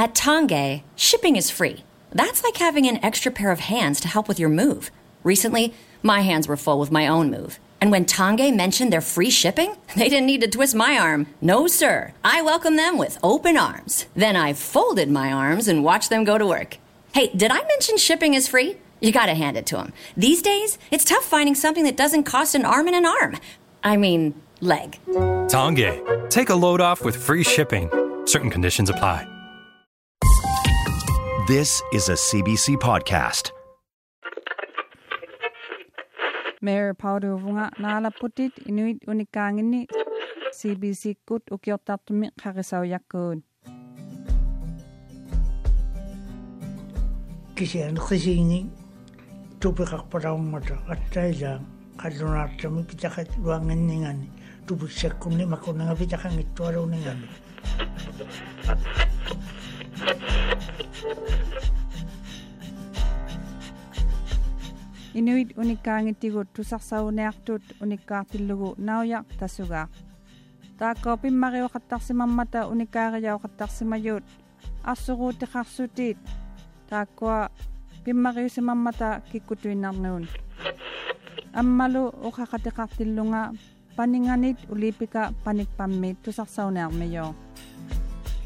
At Tongay, shipping is free. That's like having an extra pair of hands to help with your move. Recently, my hands were full with my own move. And when Tongay mentioned their free shipping, they didn't need to twist my arm. No, sir. I welcomed them with open arms. Then I folded my arms and watched them go to work. Hey, did I mention shipping is free? You gotta hand it to them. These days, it's tough finding something that doesn't cost an arm and an arm. I mean, leg. Tongay. Take a load off with free shipping. Certain conditions apply. This is a CBC podcast. Mayor Paulo Vunga Nala Putit Inuit Unikangini CBC Kut Ukyotatumi Karisao Yakun. Kisian Kisini Tupikak Paramata at Thailand Kadunatami Pitakat Wanganingan Tupik Sekuni Makunanga Pitakangit Tuaruningani. Inuit unikkaangittigut tusarsauneartut unikkaartillugu naujaq tasuga. Taakko pimmari uqattarsimammata unikkaariya uqattarsimajut. Assuruuti kharsutit. Taakkoa pimmari usimammata kikkutuinnarnuun. Ammalu uqaqatiqartillunga paninganit ulipika panikpammi tusarsauneermiyo.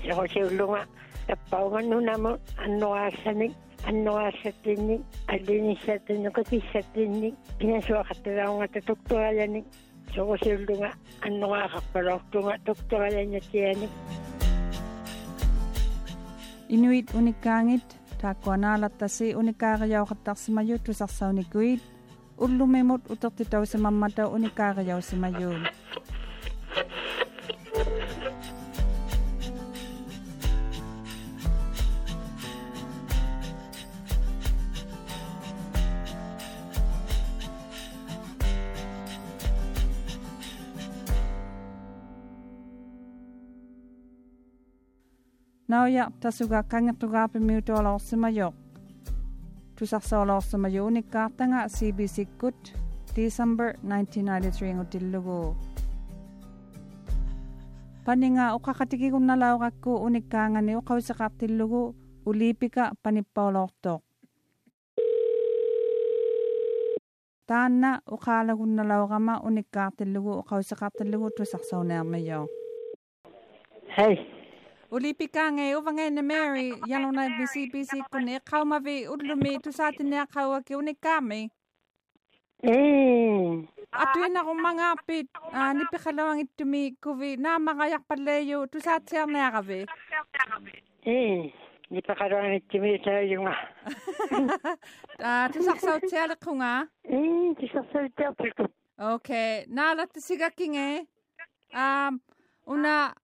Jokosiullunga. tapawan unamo annoaassanik annoaassatinik allinissatinukatissatinnik pinasuaqatilaungata tuktoralanik soqusiulluga annoqaaqarpaloortunga tuktoralannatianik Inuit unikkaangit taakkuanaalattasi unikkaariyaoqattarsimayut tusarsaunikuit ullumimut utertitausimammata unikkaariyaussimajuu ya tasuga kangatuga pemiuto December 1993. Paninga katilugo ulipika katilugo sa. Hey, O li pika ngai o wangai na Mary, yano na visi visi kone, kau mawe urlumi tu saati nea kau a ke unikami. Mm. Atu ina ko mga pit, uh, ni pika itumi kuvi, na mga yak paleyo tu saati ang nea kawe. Mm. Ni pika lawang itumi tayo yunga. uh, tu saksa o tia le kunga? Mm, tu saksa o tia pika. Okay, na lati siga eh. Um, una...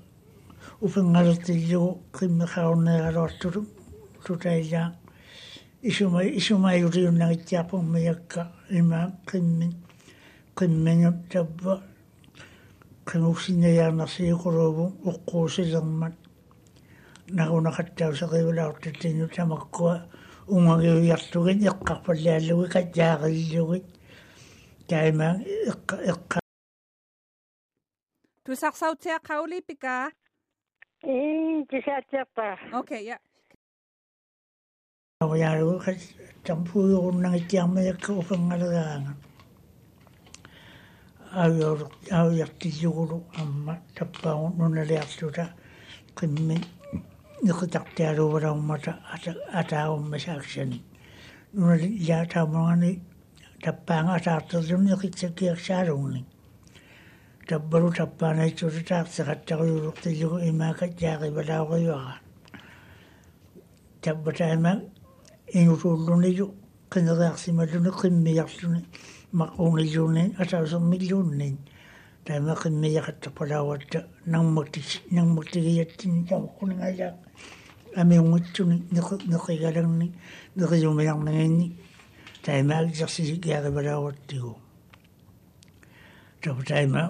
уфингартиллугу қиммеқарунеералуартулу тутаилаа исума исумаюриуннагитсиарпуммиакка има қиммин қиммингап табба қимуксинаяарнарсиикулууву оққуусилермат нагунақаттаусеқивулаартаттину тамаккуа унгагиуйартугит эққарпаллааллуги катяариллугит таима эққа эққа Okay, yeah. Ako ya ro ka champu yo nang kiam ya ko fanga da. Ayo ayo ya ti yo amma tappa no na le atuta kimme ni ko takte ro ra umma ta ata umma sakshen. No ya ta mo ni tappa nga ta to ni ko tsekiya sharung ni. tabbaru tappaana jechuudha taabsa kattaqa yuuruqti jiru imaa kajaaqi balaaqa yuaqaan. Tabbataa imaa inutuulluni jiru qiniraaqsi maluni qimmiyaqluni maquuni jiruuni ataasummi jiruuniin. Taima qimmiyaqatta palaawatta nangmaktigiyattiin taaquni ngayaaq. Amiungattuni niqigalagni niqiyumilangnagini taima exercise gaari balaawattiguu. Tabbataa imaa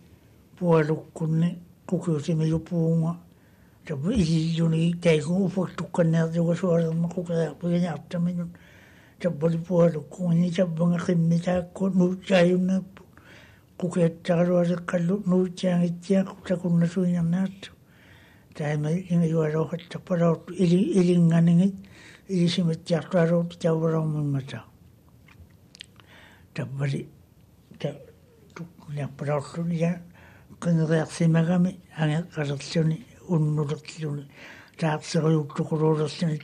pualukkune kukiutimi jupuunga tapu isijuni taikun ufaktukkanneertuga sualerma kukiaarpiganiartaminut tappali pualukkungani tappanga qimmitaakkuu nuutsaajunnaappu kukiattaruaseqqallu nuutsaangittiaq takunnasuiñarnaattu taima ingajuaruhattaqpalaortu ili ilinganingit ilisimattiartuaruut tauvarormimmata tappali ta tukkunniarpalaorluni yaa qingeriarsimagami angeqqalerluni unnulerluni taarserjuuttuquluulerluni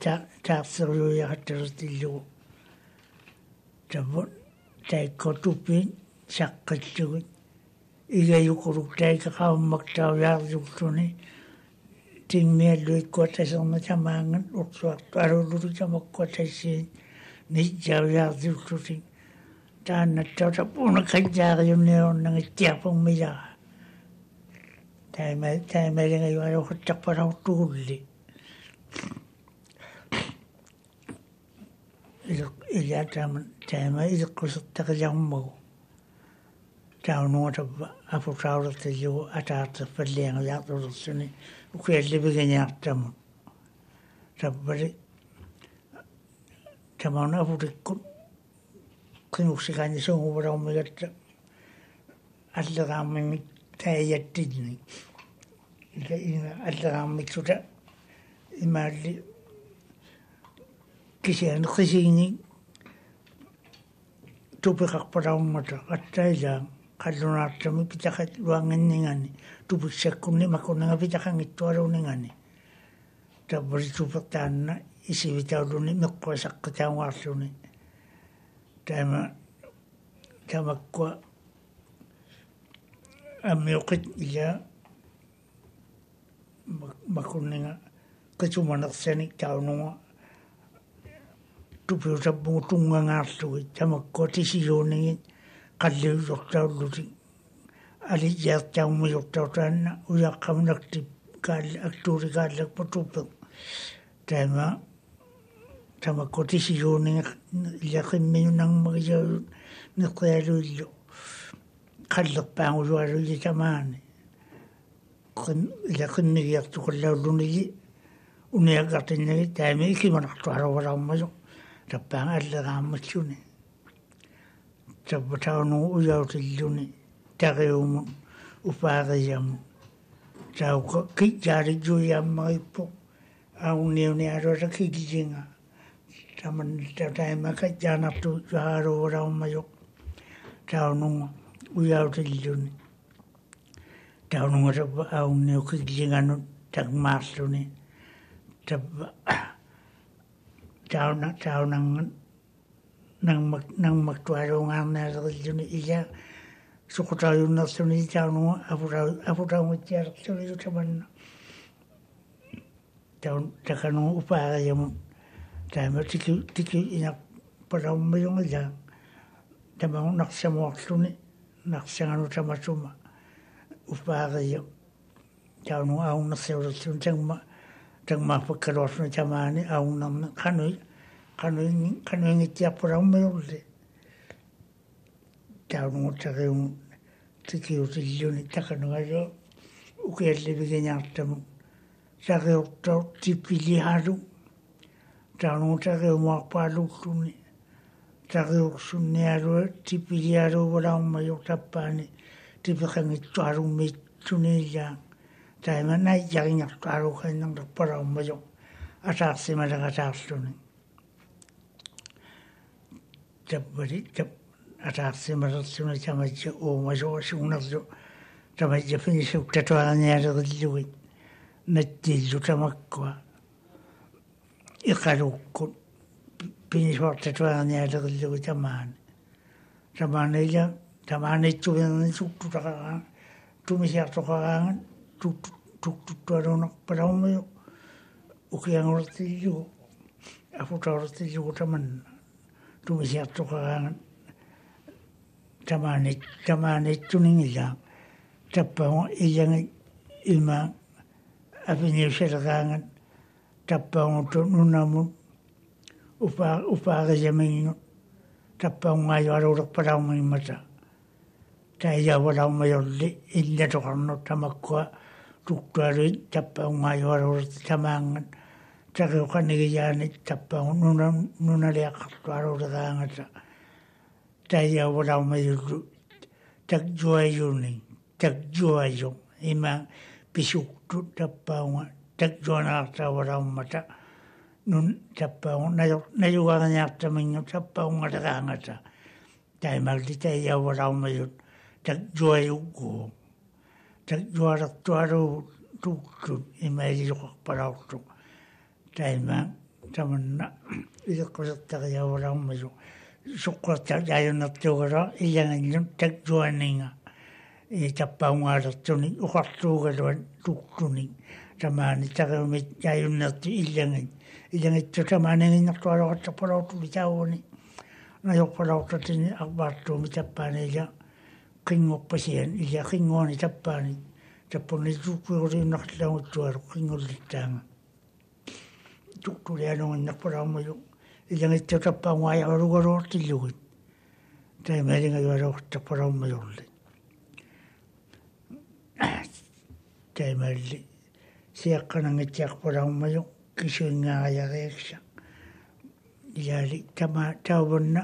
taarserjuiaqattalertillugu tavu taikkotuppiin saqqitsugut igayuquluk taikaqaummaktaaviaarjuulluni timmialluikkua taserma tamaangan ursuartu alullulu tamakkua tassiin nijjaaviaarjuullutin taannattau tapuuna kajjaariunniornangittiarpungmiyaa taima taimalinga yualo huttaqpalauttugulli ila taama taima ileqqusertaqilarmagu taunuutappa aputaulertillugu ataarterpalliangajaartulersuni ukiallivigañaartamun tappali tamauna aputikkut qinuksiqaanisuunguvalaumigatta аллераармимик тааяттинни ила ина аллераармиксута имаалли кисиан қисиини тупеқарпалауммата аттаилаа қаллунаартами питақат луангиннигани туписсаккунни макуннага питақангиттуалуунигани таббали тупертаанна исивитаулуни меққуасаққитаугаарлуни таама тамаккуа аммиоқит bakuninga kachu manak seni kaununga tupi utabu tunga ngartu chama koti siyo ningi kalli yokta luti ali jat chamu yokta tana uya kamnak tip kalli akturi kalli patupang tama tama koti siyo ningi lakim minu nang magya nikwalu yo kalli pangu yuaru yitamani hakkın yakın niyatı kullarını iyi uniyagatinne taimi iki manahtu haravarammazo rabbaan allagaammatsuni tabbataunu ujautilluni taqiumu upaaqiyamu tauqa ki jaarijuyammaippu auniuni arota kikijinga taman taimaka jaanartu juhaarovaraammazo taununga ujautilluni taununga tapa aung neo kiklinga no tak maslu ne tapa tauna taunang nang mak nang mak tuaro ngang na sakilune iya sukutayu na suni taununga apurau apurau mutiar suni tapan taun takanung upara yamu taima tiki tiki inak parau mayong iya tamang naksamuaklune naksanganu tamatuma o whārai tāunu auna seura tiu tang ma tang ma pa karosna tamani auna na kanui kanui kanui ngi tia pura me ole tāunu o take un tiki o te liuni takanu ajo uke ele vige nyartamu take o tau tipili haru tāunu o take o mapalu tuni take o sunne aru tipili haru wala o mai o tapani tipekangittuarung mitsuneillaan taimana yaginartuarukainnanrapparaumayo ataarsimalaqataarluni tappari tap ataarsimalerluna tamatja uumasoasuunerlu tamatja finisuk tatuaanialerilluit mattiillu tamakkua iqaluukkun pinisuar tatuaanialerilluit amaani tamaaniila Daar waren niet zo in zoek Tuk te gaan. Toen is hij toch gegaan. Toen toen nog bedoelde. Ook jij hoort het zo. Afvoet hoort het zo te man. Toen. Daar niet toen toen nu namen. Upa, upa gezemingen. Tappa ngayon, arurok pa mata. taiyavalaumayorli illartoqarnut tamakkua tuktuaruit tappaungmaajuaruurat tamaangan taqiuqanigiyaanit tappaung nuna nunaliaqqartuaruurataangata taiyavalaumayullu takjuayuning takjuayung ima pisuktu tappaunga takjuanaartaavalaumata nun tappaung najugaaniartamingu tappaungataqaangata taimalli taiyavalaumajut taimalti taijavalaumajut takjuajukku takjuarattuaru tuktu ima iluqarpalaurtu taima tamanna ileqqusartaqijavalaumaju suqqarta jaayunnertuugara iyangannu takjuaninga i tappaungaalertuni uqartuugaluan tuktuni tamaani taqeumit jaayunnerti illangin illangittu tamaaninginnertualoqattapalautuli taavuni najorpalautatini arbaartuumi tappaaniilla qingorpasian illa qinguani tappaani. Tappuni tuukkuiruliunnarlanguttualu qingullittaanga tuktulianuginnerpalaumayu illangittu tappaungaajavalugaluortillugit taimaalingajualoqattapalaumajorli taimalli siaqqanangittiarpalaumaju kisuingaajariaksa ilaali tama tauvunna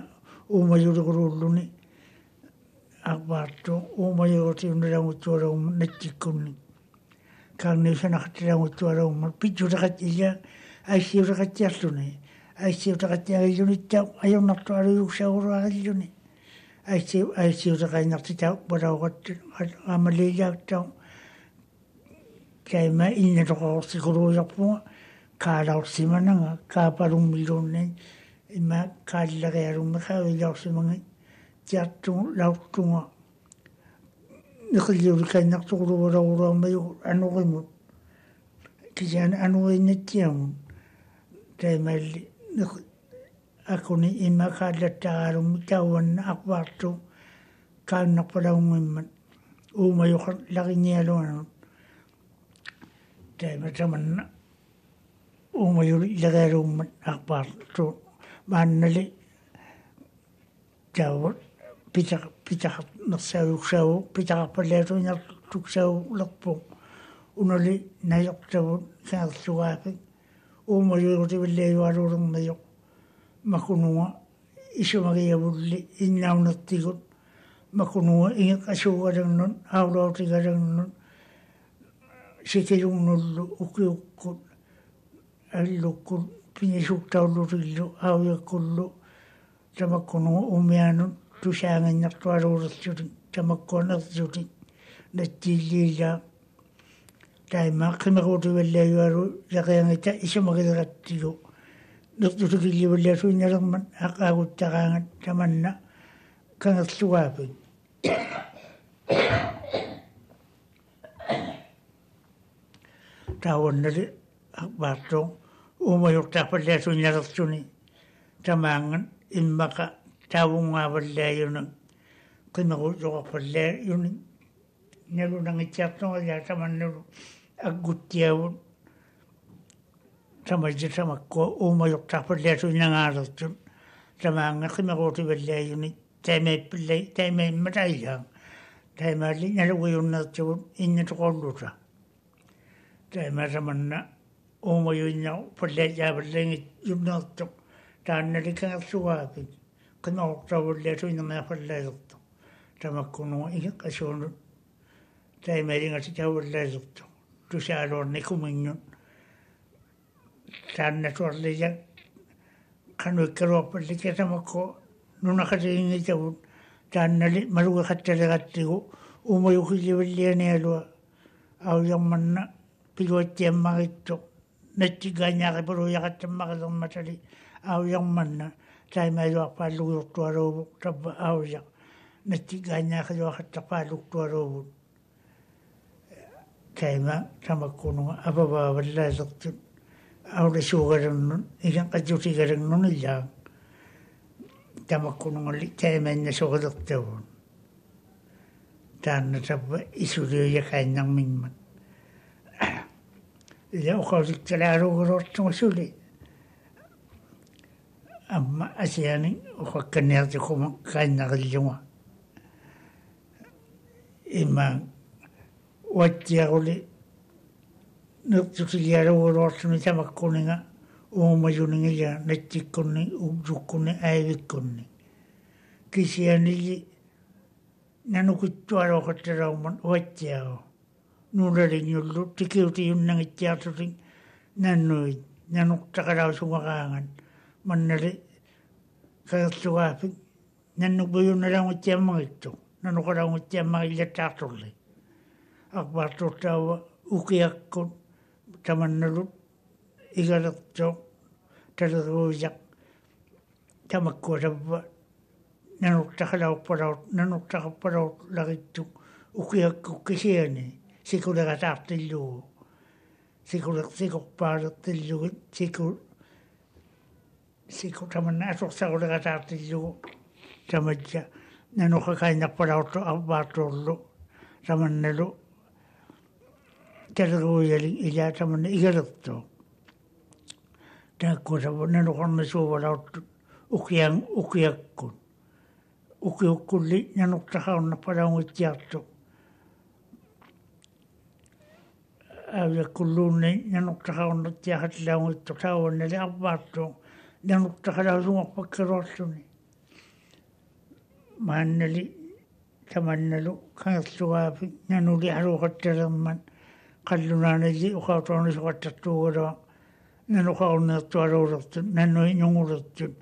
aqbaartu uumayuutiunnilaŋutuaraumma natsikkunnik kaagniusanaqatilaŋutuaraumma pitsutaqatilla aissiutaqatsiarluni aissiutaqatsiaqilluniitta ajunnartu aluyugsaġuruaqilluni aissi aissiutaqainnartita uqbalauqattu aamaliillaaktau kaima innatoqoqorsikuruujarpuga kaalaorsimananga kaapalummilluunnin imma kaallaġiarumma kaaviljaorsimangit kaavilaorsimangi tiartugu laurtunga niqilliulikainartuquluvalaguluamayu anuqimut kisiana anuqinnattiamun taimalli akuni ima kaallattaqaalummi tauanna aqpaartu kaannarpalaungimmat uumayuqa laqiñialuanut taimatamanna uumayuli ilagaluummat aqpaartu maannali tau pitaq pitaq nersauuksau pitaqarpalaatuinartuksau lerpu unali nayortavut saarlugaapi uumayulutivillaayualuulernayoq makununga isumagiavulli innaunertigut makununga ingeqasuugalernun aulautigalernun sitilungnullu ukiukkut аллуккут пинисуктауллутиллу аавиаккуллу тамаккуну умианут тусаангиннартуалуулерсути тамаккуанерсути наттииллиилла тайма қимерутиваллаагуалу яқиангита исумагилераттигу нертутукилливаллаасуинналермат ақаагуттараангат таманна кангерлугаапит тауаннали акбаартоо уумаюртаапаллаасуинналертуни тамаанган иммака таавунгааваллааюна qimaqu soqarpallaa yuni nalunangitsaartuŋalaa tamannulu akguttiavut tamalli tamakkua uumayortarpallaatu inangaalertut tamaanga qimaquutivallaayuni taimaippillai taimaimmataigaa taimaalli naluguyunnertigut innatoqolluta taima tamanna uumayuinna pallaajaavallangit yunnertuq taannalikangersugaapit qimaquortavullaatu inangaapallaagertu tamakkunua iqasuunut taimaringati taullaagertu tusaaluornikuminnut taannatuarlija qanuikkaluarpallika tamakku nunaqatiingitavut taannali malugeqattaliqattigu umayukillivallianialua aujarmanna piluattiammagittu nattigaanyaaqipuluuyaqattammaqilermatali auyarmanna taimailuarpaallugiortualuuvu tappa auja nattigaanyaaqaluaqattapaaluktualuuvut taima tamakkununga apavaavallaasertut aulasuugalernun igan qatutigalernun illaa tamakkunungalli taimaanna soqilertavun taanna tappa isuliuyakaannarmingmat ila uqausikkalaarugulortumusuli amma asiani uqakkanniartikuma kaannaqillunga ima уатсиарули нертусилиалугулуарсуни тамаккунинга уумажунингия натсиккунни ууксуккунни аавиккунни кисианили нанукиттуалуоқатталауман уатсиаро нуулалингуллу тикиутиюннагитсиартусин наннуит нануқтақалаусугараанган маннали каерсугаапик наннукуюнналаунгитсиаммагитту нануқалаунгитсиаммагиллаттаарторли аквартуттаава укиаккут таманналут игалерто талеруужақ тамаккуалавва нануттахалауппалаут нануттахаппалаут лагитту укиакку кисиани сикулератаартиллуу сикулер сикорпаалертиллугит сику Siku tamanna asorsaruleqataartilluu tamatsa na no ka na pa ra to aba to lo tamannalu taleruuyali ilaa tamanna igaloto. taakkuutavu nanuqornisuuvalaortu ukiang ukiakkun ukiukkulli na no ta ha na pa ra un ti ak to aavia kulluunni nanuqtaqarunnartiaqatilaungittu taavuannali arbaartu нануқтахалаусунгорпаккалуарлуни мааннали таманналу кангерлугаафи нанули алуухатталерман qallunaanili uqautaunisuqattatuugulua nanuqaunneertualuulertut nannui ñungulertut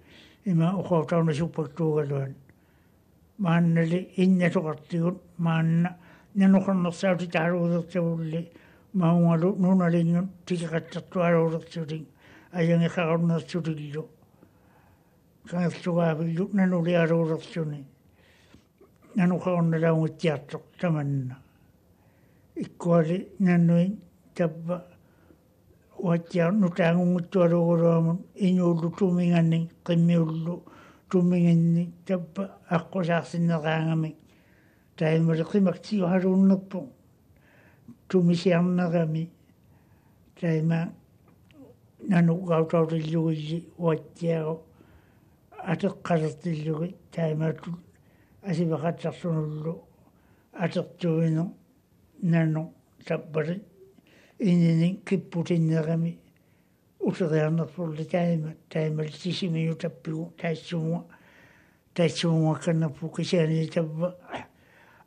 ima uqautaunisuppaktuugaluan maannali innatuqartigut maanna nanuqarnersaauti taaluulertavulli maungalu nunalingut tikiqattartualuulertutin ayangiqaqarnersutillu kangertugaavillu nanulialuulertuni nanuqaunналаунгитсиартоq tamanna ikkuali nannui tappa uatsia nutaangunguttualuguruamun inuullu tuminganning qimmiullu tuminginni tappa aqqusaarsиннераангами таимали qimaqtiuhaluunnerpu tumisiarnerami таима нану гаутаутиллугилли уатсиаро атеққалертиллуги таимаату асивақатсарсунуллу атертуину nano tappari inini kipputinnerami useriarnerpulli taima taimal sisimiu tappigu taissuunga taissuunga kannappu kisiani tappa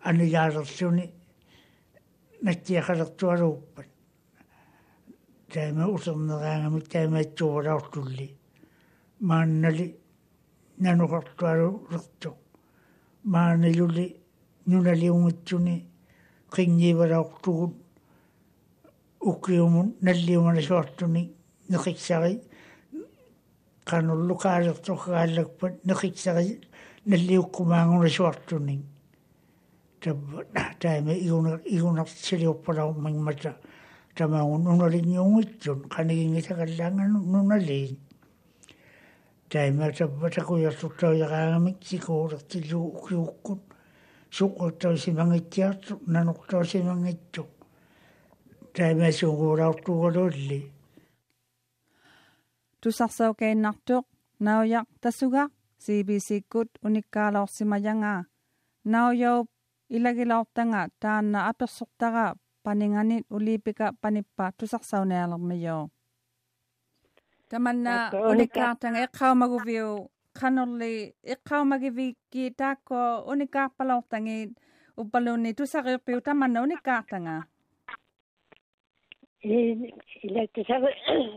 anilaarersuni nattiaqalertualuuppat taima userneraangami taima itsuuvalaurtulli maannali nanuqartualulertu maaniluli nunaliungitsuni qingiivalauqtugut ukiumun nalliumanasuartuni neqiksari qanulluqaalertorqaallakpat neqiksari nalliukkumaangunasuartuni tabba taima igunar igunarsiliuppalau tamaangun nunalingiungitsun qanigingisakallaanganu nunaliin taima tabba taquyarturtauiqaagamik sikuulertillu ukiukkut suqquttuusimangittiartu nanuqtuusimangittu taimasuunguulaurtuugululli тусарсаукаиннартуq наояq тассуга CBC-кут униккаалаорсимаянга наояуп илагилаортанга таанна аперсортара панинганит улипика паниппа tamanna unikatanga iqaw maguviu kanorli iqaw magiviki tako unikapalortangi uppalunni tusariqpiu tamanna unikatanga ila tisar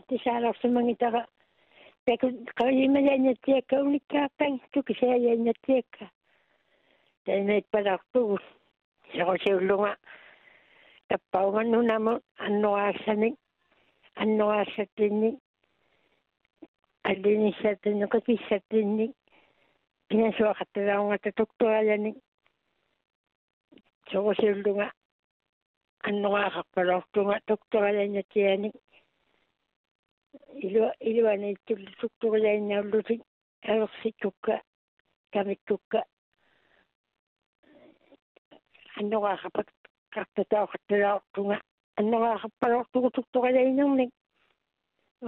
tisalarsimangitara taku qayimayanatiakka unikkaapang tukisayanatiakka tanaitpalartugu seqosiullunga tappaumannunamu annuqaassanik annuqaassattinnik аллинissatинни qikissatинни пинасуақатталарунгата туктуалани сорусиуллунга аннуаақарпалортунга туктуаланатиани илуа илуани иттуллу туктуалаиннауллутик аерсиккукка камиккукка аннуаақапак картатаоқатталаортунга аннуаақаппалортугу туктуалаинерник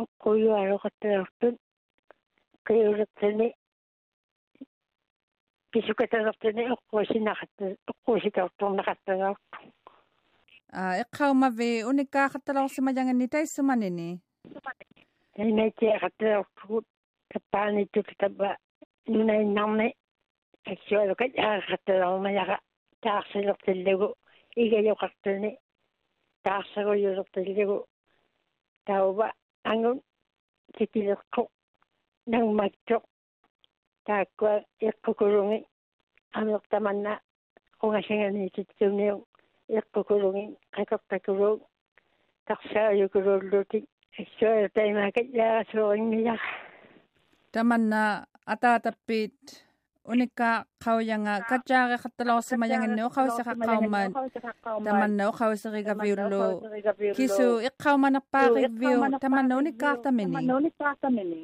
оққуйуаалоқатталартун киулертани писукаталертани оққуусинақатта оққуусикаорторнақатталаарту а эққаумави униккаахатталорсимаjanganni таиссуманини тайнатиақатталартугут таппааниттут таппа нунаиннарни аксуалукат аахатталармаяга таарсилертиллагу игалуқартани таарсагуйулертиллагу таува ангун nang matjok taakua iqqukurungi amiortamanna ungasingani tituniu iqqukurungi qaqortakuru tarsaayukurullutik assuaertaimaakallaarasuurinnijar tamanna ataatappiit unika qaujanga katjaaqi qattaloorsimajanginnu qausiqaqqauman tamanna uqausiqigaviullu kisu iqqaumanerpaaqivviu tamanna unikkaartamini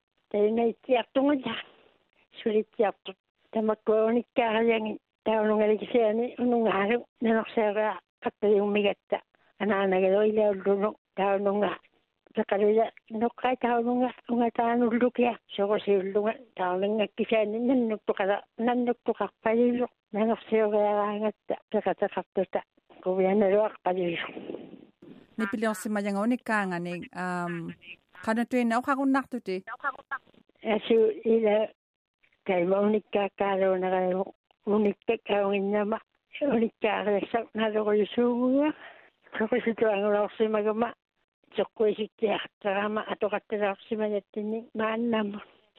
teinaitsiartugulla sulitsiartut tamakkuunikkaarjangi taunungalikisiani unungaalu nanorseeraa qappaliummigatta anaanagalo ilaullunu taununga. Peqaluja noqqai taununga ungataanullukia soqosiulluga taunangakkisiani nannuttuqala nannuttuqarpalilu nanorseeriaraangatta peqataqartuta quvianaluaqpalilu nipiliorsimajangaunikkaaŋanik um Kana tui nau kakun nātu te? Asu i la kai maunika kāra o nara o unika kāo i nga. Unika kare sak na o yusu ua. Kako si tu angu rau sima ga ma. Ato kate rau sima ya tini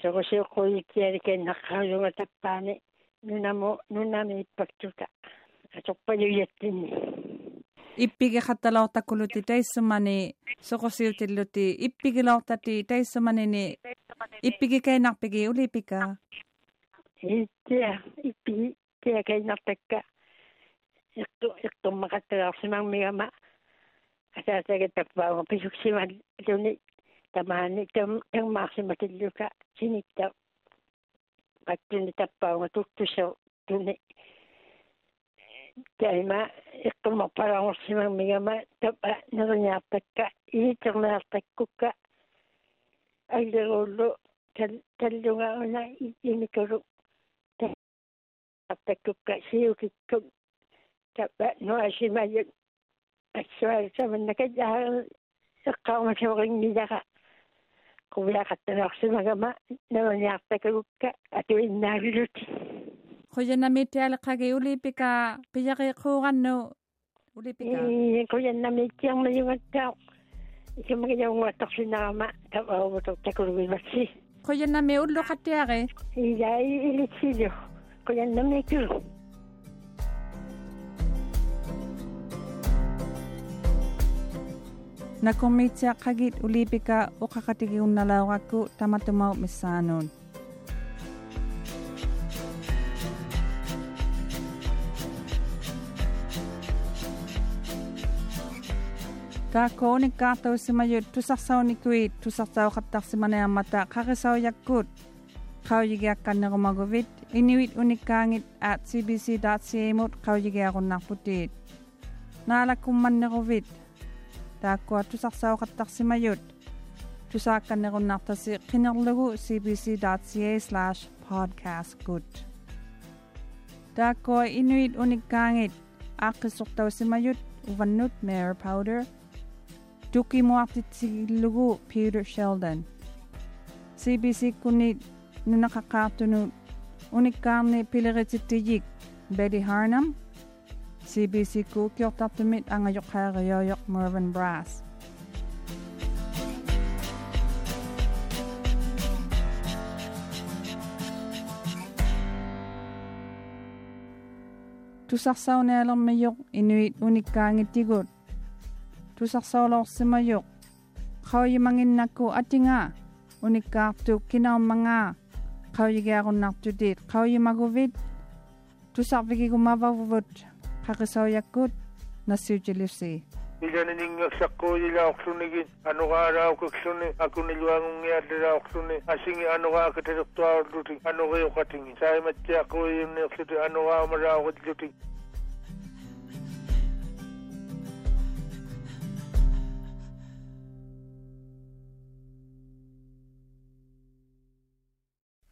si oko koi ki ari kai nga yunga tapane. Nuna mo, nuna yu. Иппигеқатталоортаккулути таиссумани соқосиутиллути иппигилоортати таиссуманини иппигикаинарпиги улипика иттиа иппи тиакаинартакка ирту иртуммақатталаарсимармигама асаасагатаппаага писуксимал луни тамаани там таммаарсиматиллука синитта паттуни таппаага туттусо туни тайма иққумарпалаарсимаммигама тапа нериниартакка иитернеартаккукка аллеруллу таллунга уна имикулу таппаккукка сиукиккут тапа нуасимайут ассуалсаманнака яа эққаумасуорингилара кувиақаттанаарсимагама нериниартаккукка атуиннааллути qoyanamitialiqage ulipika piyaqiquuqannu ulipika qoyanamitiaqmayugakkaoq ikamaqiyaunguattorsinarama tavauvutuq takuluvimasi qoyanami ulluqattiaqi iyai ilitilu qoyanamitilu nakomitiaqagit ulipika uqaqatigiunnalauqakku tamatumau missaanun Takonik kartausimayut tusarsaunikuit tusarsaukattarsimaneammata qarisauyakkut qauyigiakkannerumaguvit inuit unikkaangit at cbc.ca-mut qauyigiaqunnarputit naalakummanneruvit taakua tusarsaukattarsimayut tusaakkannerunnartasi qinerlugu cbc.ca/podcastkut taakua inuit unikkaangit aqqissortausimayut uvannut mare powder 조끼 모압지르고 피를 셸던 CBC 군이 누나카카투누 unikkamni piliritsitijik Betty Harnam CBC ku kyortaptumit angajok hayagayoyok Mervyn Brass. Tusarsaunaalermiyok inuit unikkaangittigut tu sarsolo simayok. Kau yamangin naku atinga. Unikak tu kinaw mga. Kau yagyaron nak tu dit. Kau yamaguvit. Tu sarviki kumavavuvut. Kakisaw yakut. Nasujilisi. ilaning sakko ila oksunigin ano ga ra oksuni akuni luang ngiat ra oksuni asing ano ga ketetwa duti ano ga yokating sai matya ko yin oksuni ano ga mara oksuni